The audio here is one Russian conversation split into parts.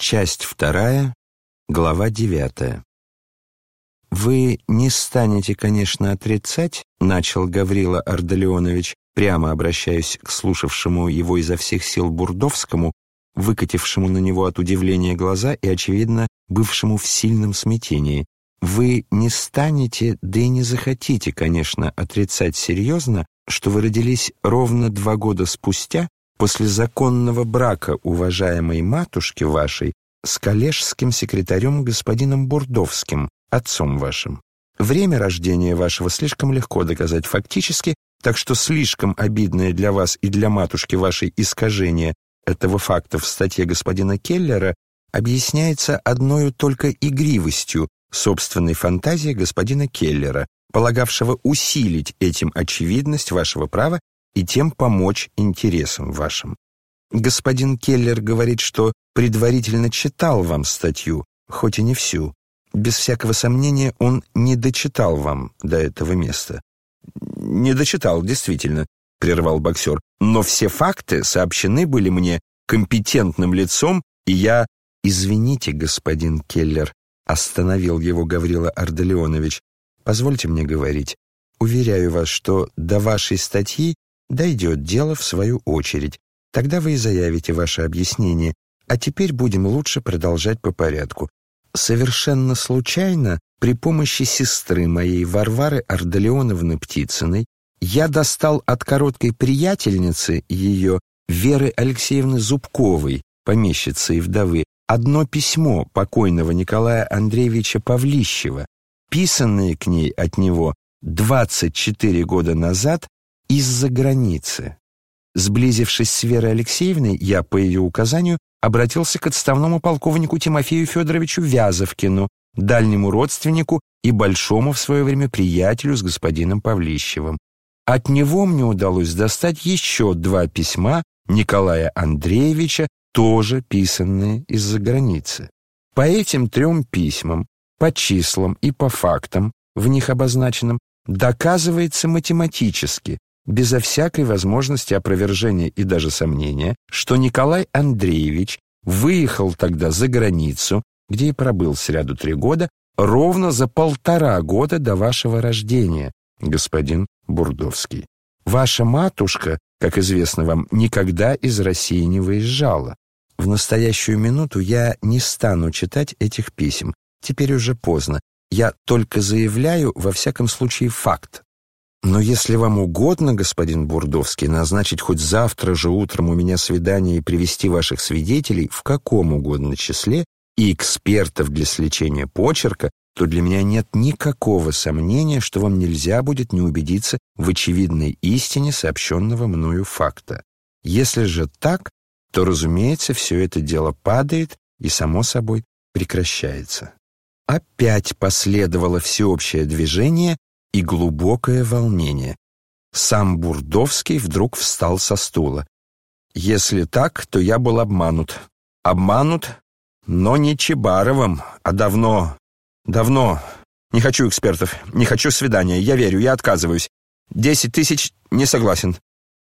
Часть вторая, глава девятая. «Вы не станете, конечно, отрицать», — начал Гаврила Ардалионович, прямо обращаясь к слушавшему его изо всех сил Бурдовскому, выкатившему на него от удивления глаза и, очевидно, бывшему в сильном смятении. «Вы не станете, да и не захотите, конечно, отрицать серьезно, что вы родились ровно два года спустя после законного брака уважаемой матушки вашей с коллежским секретарем господином Бурдовским, отцом вашим. Время рождения вашего слишком легко доказать фактически, так что слишком обидное для вас и для матушки вашей искажение этого факта в статье господина Келлера объясняется одной только игривостью собственной фантазии господина Келлера, полагавшего усилить этим очевидность вашего права и тем помочь интересам вашим. Господин Келлер говорит, что предварительно читал вам статью, хоть и не всю. Без всякого сомнения, он не дочитал вам до этого места. «Не дочитал, действительно», — прервал боксер. «Но все факты сообщены были мне компетентным лицом, и я...» «Извините, господин Келлер», — остановил его Гаврила Арделеонович. «Позвольте мне говорить. Уверяю вас, что до вашей статьи дойдет дело в свою очередь. Тогда вы и заявите ваше объяснение. А теперь будем лучше продолжать по порядку. Совершенно случайно, при помощи сестры моей Варвары Ардалеоновны Птицыной, я достал от короткой приятельницы ее, Веры Алексеевны Зубковой, помещицы и вдовы, одно письмо покойного Николая Андреевича Павлищева, писанное к ней от него 24 года назад из-за границы. Сблизившись с Верой Алексеевной, я, по ее указанию, обратился к отставному полковнику Тимофею Федоровичу Вязовкину, дальнему родственнику и большому в свое время приятелю с господином Павлищевым. От него мне удалось достать еще два письма Николая Андреевича, тоже писанные из-за границы. По этим трем письмам, по числам и по фактам, в них обозначенным, доказывается математически, безо всякой возможности опровержения и даже сомнения, что Николай Андреевич выехал тогда за границу, где и пробыл сряду три года, ровно за полтора года до вашего рождения, господин Бурдовский. Ваша матушка, как известно вам, никогда из России не выезжала. В настоящую минуту я не стану читать этих писем. Теперь уже поздно. Я только заявляю, во всяком случае, факт. Но если вам угодно, господин Бурдовский, назначить хоть завтра же утром у меня свидание и привести ваших свидетелей в каком угодно числе и экспертов для сличения почерка, то для меня нет никакого сомнения, что вам нельзя будет не убедиться в очевидной истине сообщенного мною факта. Если же так, то, разумеется, все это дело падает и, само собой, прекращается. Опять последовало всеобщее движение, и глубокое волнение. Сам Бурдовский вдруг встал со стула. «Если так, то я был обманут. Обманут, но не Чебаровым, а давно, давно. Не хочу экспертов, не хочу свидания. Я верю, я отказываюсь. Десять тысяч не согласен.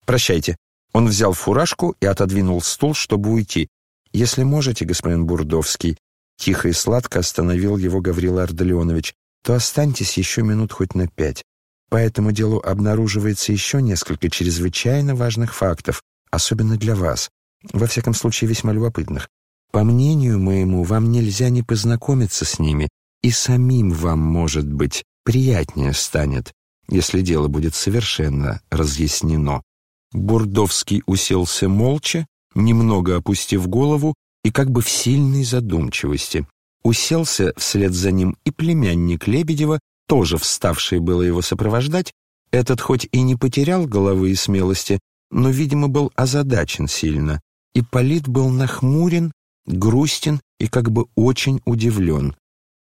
Прощайте». Он взял фуражку и отодвинул стул, чтобы уйти. «Если можете, господин Бурдовский», — тихо и сладко остановил его Гаврила Ардалионович, то останьтесь еще минут хоть на пять. По этому делу обнаруживается еще несколько чрезвычайно важных фактов, особенно для вас, во всяком случае весьма любопытных. По мнению моему, вам нельзя не познакомиться с ними, и самим вам, может быть, приятнее станет, если дело будет совершенно разъяснено. Бурдовский уселся молча, немного опустив голову и как бы в сильной задумчивости. Уселся вслед за ним и племянник Лебедева, тоже вставший было его сопровождать. Этот хоть и не потерял головы и смелости, но, видимо, был озадачен сильно. И Полит был нахмурен, грустен и как бы очень удивлен.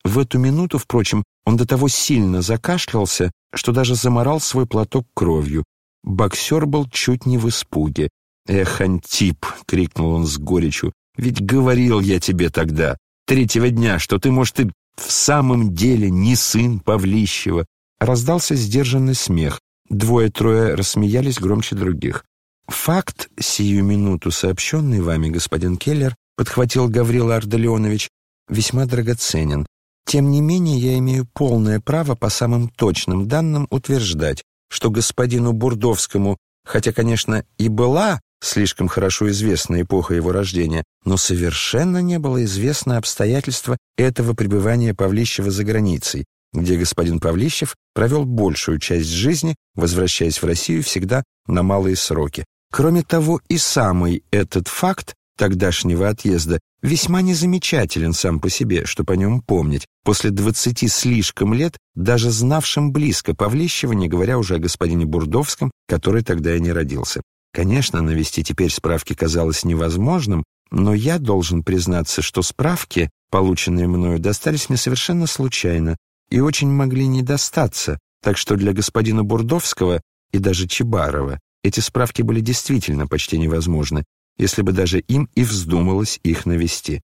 В эту минуту, впрочем, он до того сильно закашлялся, что даже заморал свой платок кровью. Боксер был чуть не в испуге. «Эх, Антип!» — крикнул он с горечью. «Ведь говорил я тебе тогда, третьего дня, что ты, может, и в самом деле не сын Павлищева. Раздался сдержанный смех. Двое-трое рассмеялись громче других. Факт, сию минуту сообщенный вами, господин Келлер, подхватил Гаврила Ардалионович, весьма драгоценен. Тем не менее, я имею полное право по самым точным данным утверждать, что господину Бурдовскому, хотя, конечно, и была слишком хорошо известна эпоха его рождения, но совершенно не было известно обстоятельства этого пребывания Павлищева за границей, где господин Павлищев провел большую часть жизни, возвращаясь в Россию всегда на малые сроки. Кроме того, и самый этот факт тогдашнего отъезда весьма незамечателен сам по себе, что по нем помнить, после двадцати слишком лет, даже знавшим близко Павлищева, не говоря уже о господине Бурдовском, который тогда и не родился. Конечно, навести теперь справки казалось невозможным, но я должен признаться, что справки, полученные мною, достались мне совершенно случайно и очень могли не достаться, так что для господина Бурдовского и даже Чебарова эти справки были действительно почти невозможны, если бы даже им и вздумалось их навести.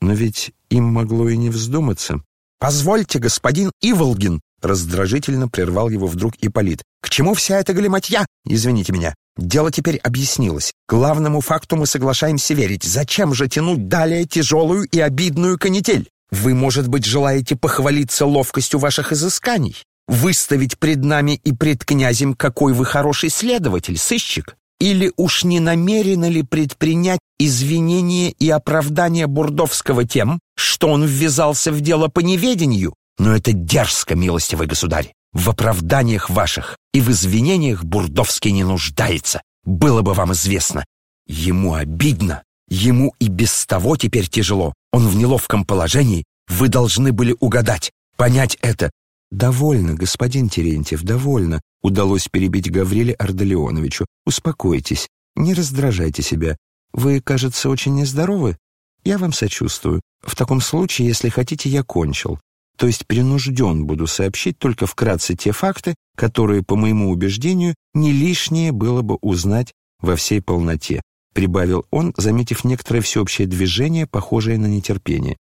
Но ведь им могло и не вздуматься. «Позвольте, господин Иволгин!» Раздражительно прервал его вдруг Ипполит. «К чему вся эта галиматья? Извините меня. Дело теперь объяснилось. Главному факту мы соглашаемся верить. Зачем же тянуть далее тяжелую и обидную канитель? Вы, может быть, желаете похвалиться ловкостью ваших изысканий? Выставить пред нами и пред князем, какой вы хороший следователь, сыщик? Или уж не намерены ли предпринять извинение и оправдание Бурдовского тем, что он ввязался в дело по неведению? Но это дерзко, милостивый государь. В оправданиях ваших и в извинениях Бурдовский не нуждается. Было бы вам известно. Ему обидно. Ему и без того теперь тяжело. Он в неловком положении. Вы должны были угадать, понять это. «Довольно, господин Терентьев, довольно», — удалось перебить Гавриле Ардалионовичу. «Успокойтесь, не раздражайте себя. Вы, кажется, очень нездоровы? Я вам сочувствую. В таком случае, если хотите, я кончил. То есть принужден буду сообщить только вкратце те факты, которые, по моему убеждению, не лишнее было бы узнать во всей полноте», — прибавил он, заметив некоторое всеобщее движение, похожее на нетерпение.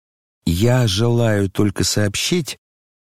«Я желаю только сообщить,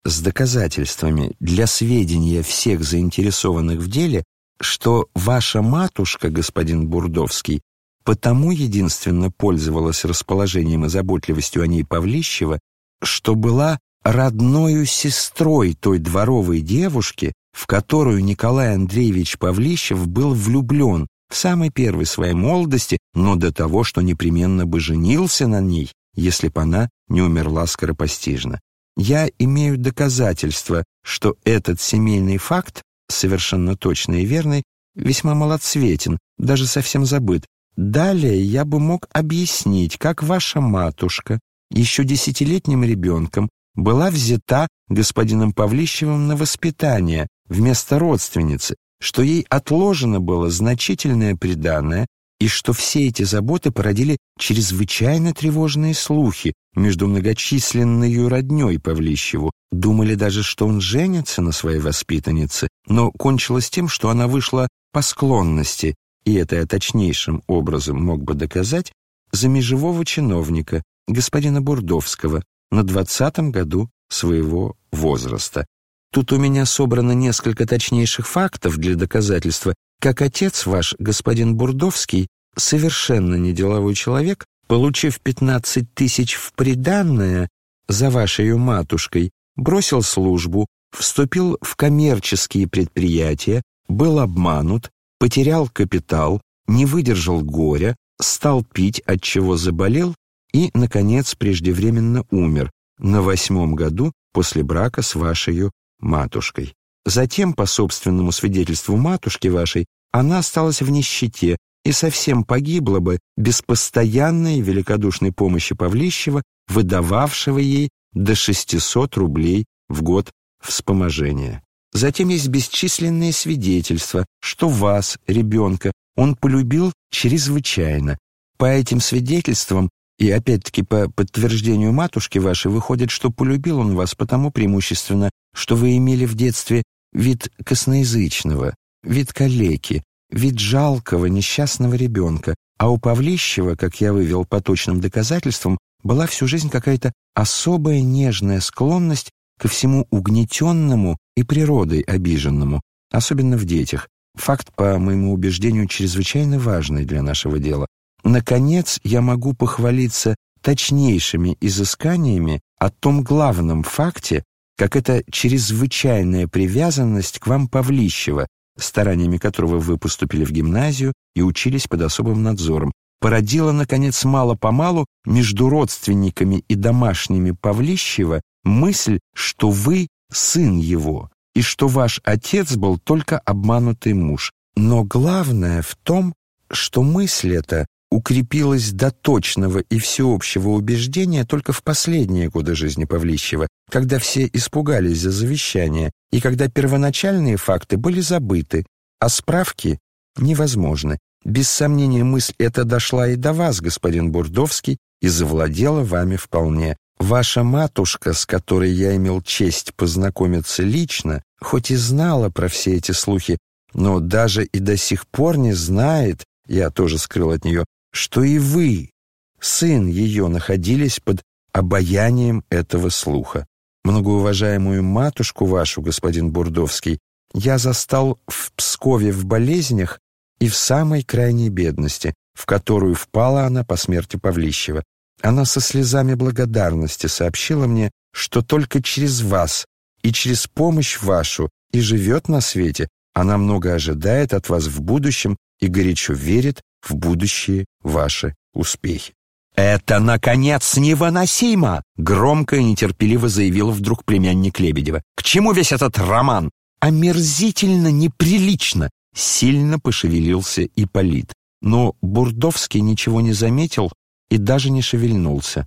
с доказательствами для сведения всех заинтересованных в деле, что ваша матушка, господин Бурдовский, потому единственно пользовалась расположением и заботливостью о ней Павлищева, что была родною сестрой той дворовой девушки, в которую Николай Андреевич Павлищев был влюблен в самой первой своей молодости, но до того, что непременно бы женился на ней, если бы она не умерла скоропостижно. Я имею доказательства, что этот семейный факт, совершенно точный и верный, весьма малоцветен, даже совсем забыт. Далее я бы мог объяснить, как ваша матушка, еще десятилетним ребенком, была взята господином Павлищевым на воспитание вместо родственницы, что ей отложено было значительное приданное, и что все эти заботы породили чрезвычайно тревожные слухи между многочисленной роднёй Павлищеву. Думали даже, что он женится на своей воспитаннице, но кончилось тем, что она вышла по склонности, и это я точнейшим образом мог бы доказать, за межевого чиновника, господина Бурдовского, на двадцатом году своего возраста. Тут у меня собрано несколько точнейших фактов для доказательства, как отец ваш, господин Бурдовский, совершенно не деловой человек, получив 15 тысяч в приданное за вашей матушкой, бросил службу, вступил в коммерческие предприятия, был обманут, потерял капитал, не выдержал горя, стал пить, от чего заболел и, наконец, преждевременно умер на восьмом году после брака с вашей матушкой. Затем, по собственному свидетельству матушки вашей, она осталась в нищете и совсем погибла бы без постоянной великодушной помощи Павлищева, выдававшего ей до 600 рублей в год вспоможения. Затем есть бесчисленные свидетельства, что вас, ребенка, он полюбил чрезвычайно. По этим свидетельствам и опять-таки по подтверждению матушки вашей выходит, что полюбил он вас потому преимущественно, что вы имели в детстве вид косноязычного, вид калеки, вид жалкого, несчастного ребенка, а у Павлищева, как я вывел по точным доказательствам, была всю жизнь какая-то особая нежная склонность ко всему угнетенному и природой обиженному, особенно в детях. Факт, по моему убеждению, чрезвычайно важный для нашего дела. Наконец, я могу похвалиться точнейшими изысканиями о том главном факте, как эта чрезвычайная привязанность к вам Павлищева, стараниями которого вы поступили в гимназию и учились под особым надзором, породила, наконец, мало-помалу между родственниками и домашними Павлищева мысль, что вы сын его, и что ваш отец был только обманутый муж. Но главное в том, что мысль эта укрепилась до точного и всеобщего убеждения только в последние годы жизни Павлищева, когда все испугались за завещание и когда первоначальные факты были забыты, а справки невозможны. Без сомнения, мысль эта дошла и до вас, господин Бурдовский, и завладела вами вполне. Ваша матушка, с которой я имел честь познакомиться лично, хоть и знала про все эти слухи, но даже и до сих пор не знает, я тоже скрыл от нее, что и вы, сын ее, находились под обаянием этого слуха. Многоуважаемую матушку вашу, господин Бурдовский, я застал в Пскове в болезнях и в самой крайней бедности, в которую впала она по смерти Павлищева. Она со слезами благодарности сообщила мне, что только через вас и через помощь вашу и живет на свете, она много ожидает от вас в будущем и горячо верит в будущие ваши успехи. «Это, наконец, невыносимо!» — громко и нетерпеливо заявил вдруг племянник Лебедева. «К чему весь этот роман?» «Омерзительно неприлично!» — сильно пошевелился Ипполит. Но Бурдовский ничего не заметил и даже не шевельнулся.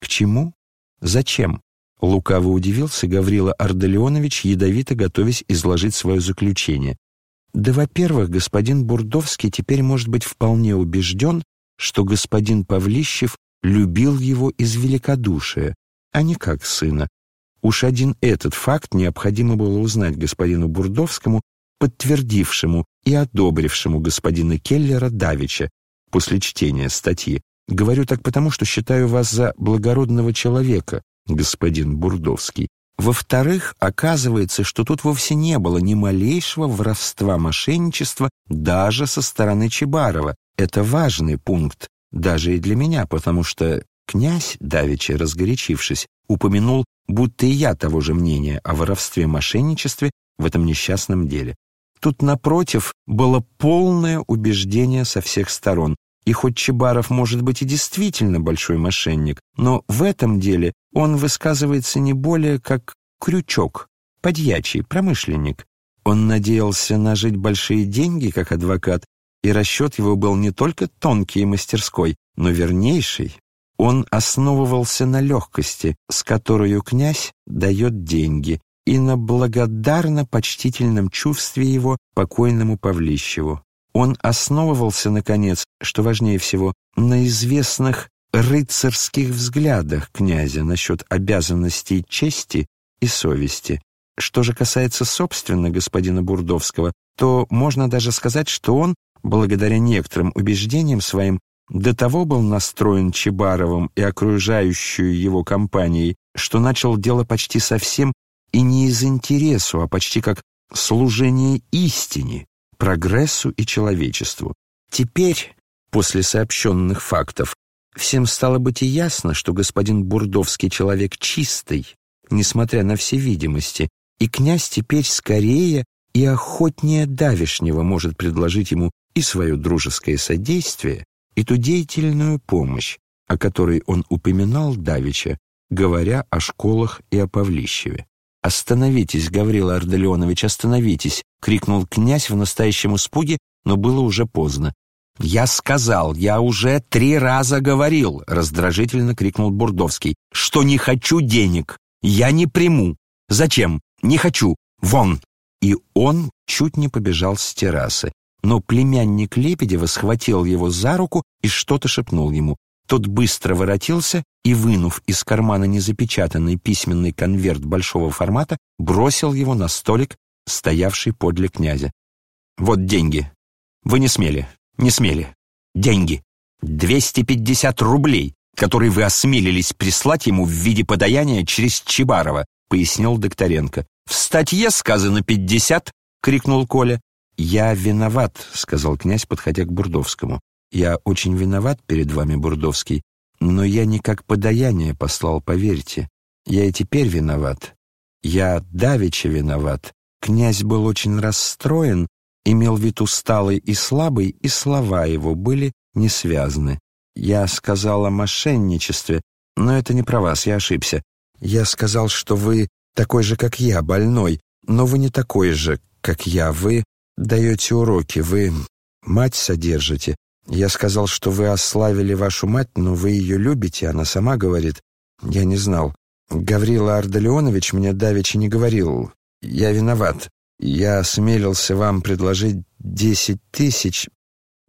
«К чему? Зачем?» Лукаво удивился Гаврила Ардалионович, ядовито готовясь изложить свое заключение. Да, во-первых, господин Бурдовский теперь может быть вполне убежден, что господин Павлищев любил его из великодушия, а не как сына. Уж один этот факт необходимо было узнать господину Бурдовскому, подтвердившему и одобрившему господина Келлера Давича после чтения статьи. Говорю так потому, что считаю вас за благородного человека, господин Бурдовский. Во-вторых, оказывается, что тут вовсе не было ни малейшего воровства, мошенничества даже со стороны Чебарова. Это важный пункт, даже и для меня, потому что князь, давеча разгорячившись, упомянул, будто и я того же мнения о воровстве-мошенничестве в этом несчастном деле. Тут, напротив, было полное убеждение со всех сторон, и хоть Чебаров может быть и действительно большой мошенник, но в этом деле он высказывается не более как крючок, подьячий, промышленник. Он надеялся нажить большие деньги как адвокат, и расчет его был не только тонкий и мастерской, но вернейший. Он основывался на легкости, с которой князь дает деньги, и на благодарно-почтительном чувстве его покойному Павлищеву. Он основывался, наконец, что важнее всего, на известных рыцарских взглядах князя насчет обязанностей чести и совести. Что же касается собственно господина Бурдовского, то можно даже сказать, что он, благодаря некоторым убеждениям своим, до того был настроен Чебаровым и окружающую его компанией, что начал дело почти совсем и не из интересу, а почти как служение истине, прогрессу и человечеству. Теперь, после сообщенных фактов, всем стало быть и ясно, что господин Бурдовский человек чистый, несмотря на все видимости, и князь теперь скорее и охотнее давешнего может предложить ему и свое дружеское содействие, и ту деятельную помощь, о которой он упоминал давеча, говоря о школах и о Павлищеве. «Остановитесь, Гаврил Арделеонович, остановитесь!» — крикнул князь в настоящем испуге, но было уже поздно. «Я сказал, я уже три раза говорил!» — раздражительно крикнул Бурдовский. «Что не хочу денег! Я не приму! Зачем? Не хочу! Вон!» И он чуть не побежал с террасы. Но племянник Лебедева схватил его за руку и что-то шепнул ему. Тот быстро воротился и, вынув из кармана незапечатанный письменный конверт большого формата, бросил его на столик, стоявший подле князя. «Вот деньги. Вы не смели, не смели. Деньги. 250 рублей, которые вы осмелились прислать ему в виде подаяния через Чебарова», пояснил Докторенко. «В статье сказано 50», — крикнул Коля. «Я виноват», — сказал князь, подходя к Бурдовскому. Я очень виноват перед вами, Бурдовский, но я не как подаяние послал, поверьте. Я и теперь виноват. Я давеча виноват. Князь был очень расстроен, имел вид усталый и слабый, и слова его были не связаны. Я сказал о мошенничестве, но это не про вас, я ошибся. Я сказал, что вы такой же, как я, больной, но вы не такой же, как я. Вы даете уроки, вы мать содержите. Я сказал, что вы ославили вашу мать, но вы ее любите, она сама говорит. Я не знал. Гаврила Ардалионович мне давеча не говорил. Я виноват. Я осмелился вам предложить десять тысяч,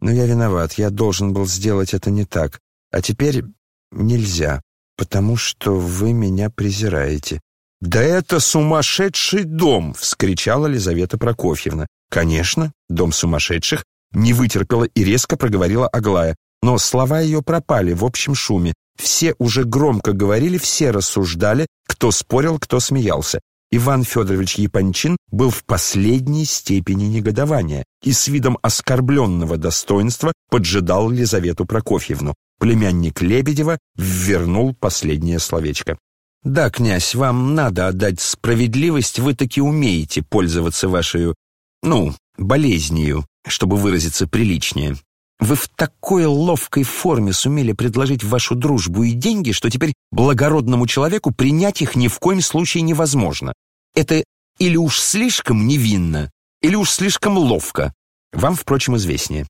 но я виноват. Я должен был сделать это не так. А теперь нельзя, потому что вы меня презираете. «Да это сумасшедший дом!» — вскричала Лизавета Прокофьевна. «Конечно, дом сумасшедших!» Не вытерпела и резко проговорила Аглая. Но слова ее пропали в общем шуме. Все уже громко говорили, все рассуждали, кто спорил, кто смеялся. Иван Федорович Япончин был в последней степени негодования и с видом оскорбленного достоинства поджидал Лизавету Прокофьевну. Племянник Лебедева ввернул последнее словечко. «Да, князь, вам надо отдать справедливость, вы таки умеете пользоваться вашей, ну, болезнью, чтобы выразиться приличнее. Вы в такой ловкой форме сумели предложить вашу дружбу и деньги, что теперь благородному человеку принять их ни в коем случае невозможно. Это или уж слишком невинно, или уж слишком ловко. Вам, впрочем, известнее.